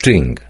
string.